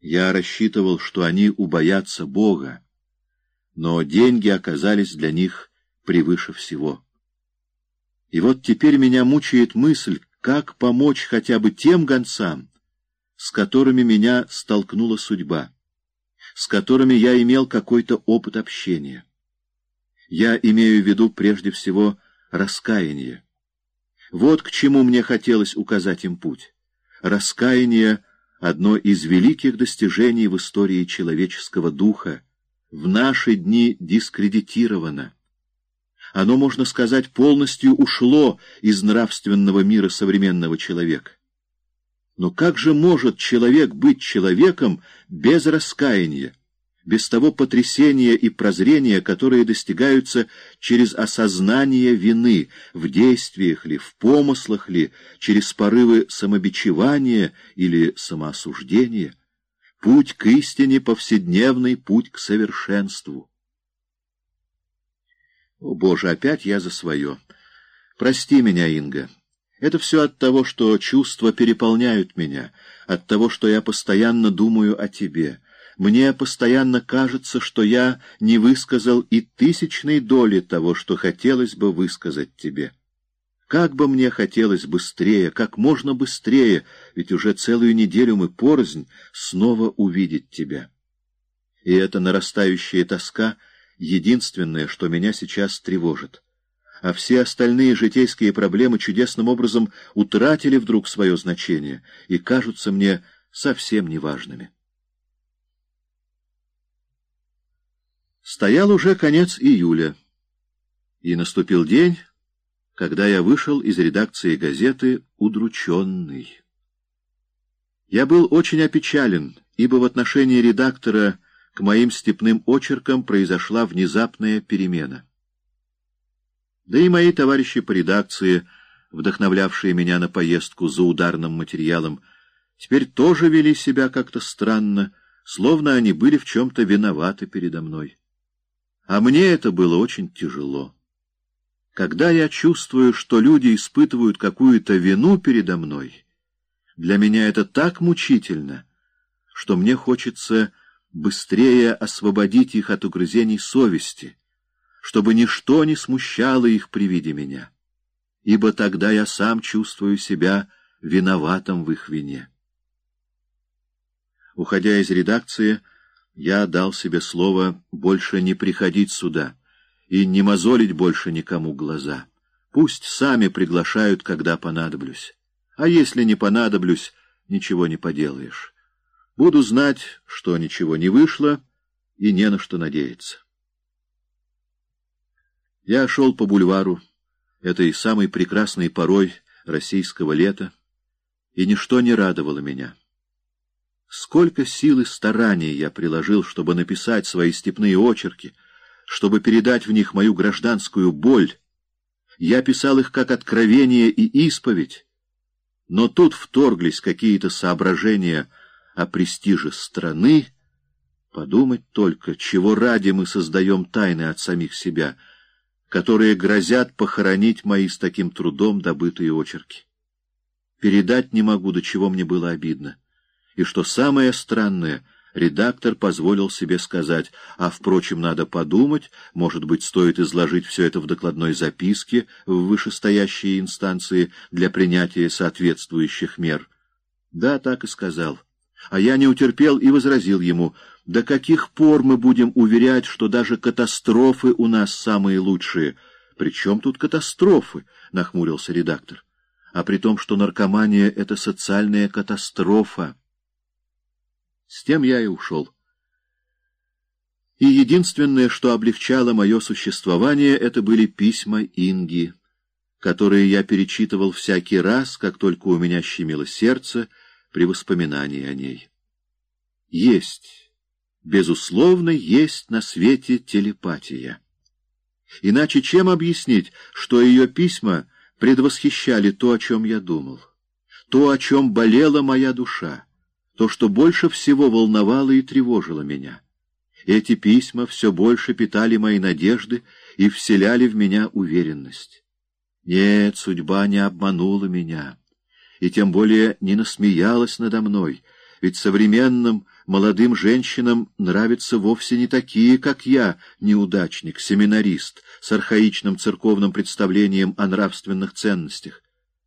Я рассчитывал, что они убоятся Бога, но деньги оказались для них превыше всего. И вот теперь меня мучает мысль, как помочь хотя бы тем гонцам, с которыми меня столкнула судьба, с которыми я имел какой-то опыт общения. Я имею в виду прежде всего раскаяние. Вот к чему мне хотелось указать им путь. Раскаяние — одно из великих достижений в истории человеческого духа, в наши дни дискредитировано. Оно, можно сказать, полностью ушло из нравственного мира современного человека. Но как же может человек быть человеком без раскаяния? Без того потрясения и прозрения, которые достигаются через осознание вины, в действиях ли, в помыслах ли, через порывы самобичевания или самоосуждения. Путь к истине — повседневный путь к совершенству. О, Боже, опять я за свое. Прости меня, Инга. Это все от того, что чувства переполняют меня, от того, что я постоянно думаю о тебе — мне постоянно кажется, что я не высказал и тысячной доли того, что хотелось бы высказать тебе. Как бы мне хотелось быстрее, как можно быстрее, ведь уже целую неделю мы порознь, снова увидеть тебя. И эта нарастающая тоска — единственное, что меня сейчас тревожит. А все остальные житейские проблемы чудесным образом утратили вдруг свое значение и кажутся мне совсем неважными. Стоял уже конец июля, и наступил день, когда я вышел из редакции газеты удрученный. Я был очень опечален, ибо в отношении редактора к моим степным очеркам произошла внезапная перемена. Да и мои товарищи по редакции, вдохновлявшие меня на поездку за ударным материалом, теперь тоже вели себя как-то странно, словно они были в чем-то виноваты передо мной. А мне это было очень тяжело. Когда я чувствую, что люди испытывают какую-то вину передо мной, для меня это так мучительно, что мне хочется быстрее освободить их от угрызений совести, чтобы ничто не смущало их при виде меня, ибо тогда я сам чувствую себя виноватым в их вине. Уходя из редакции, я дал себе слово больше не приходить сюда и не мозолить больше никому глаза. Пусть сами приглашают, когда понадоблюсь. А если не понадоблюсь, ничего не поделаешь. Буду знать, что ничего не вышло и не на что надеяться. Я шел по бульвару, этой самой прекрасной порой российского лета, и ничто не радовало меня. Сколько сил и стараний я приложил, чтобы написать свои степные очерки, чтобы передать в них мою гражданскую боль. Я писал их как откровение и исповедь. Но тут вторглись какие-то соображения о престиже страны. Подумать только, чего ради мы создаем тайны от самих себя, которые грозят похоронить мои с таким трудом добытые очерки. Передать не могу, до чего мне было обидно. И что самое странное, редактор позволил себе сказать, а, впрочем, надо подумать, может быть, стоит изложить все это в докладной записке в вышестоящие инстанции для принятия соответствующих мер. Да, так и сказал. А я не утерпел и возразил ему, до каких пор мы будем уверять, что даже катастрофы у нас самые лучшие? Причем тут катастрофы? — нахмурился редактор. А при том, что наркомания — это социальная катастрофа. С тем я и ушел. И единственное, что облегчало мое существование, это были письма Инги, которые я перечитывал всякий раз, как только у меня щемило сердце при воспоминании о ней. Есть, безусловно, есть на свете телепатия. Иначе чем объяснить, что ее письма предвосхищали то, о чем я думал, то, о чем болела моя душа? То, что больше всего волновало и тревожило меня. Эти письма все больше питали мои надежды и вселяли в меня уверенность. Нет, судьба не обманула меня, и тем более не насмеялась надо мной, ведь современным молодым женщинам нравятся вовсе не такие, как я, неудачник, семинарист, с архаичным церковным представлением о нравственных ценностях.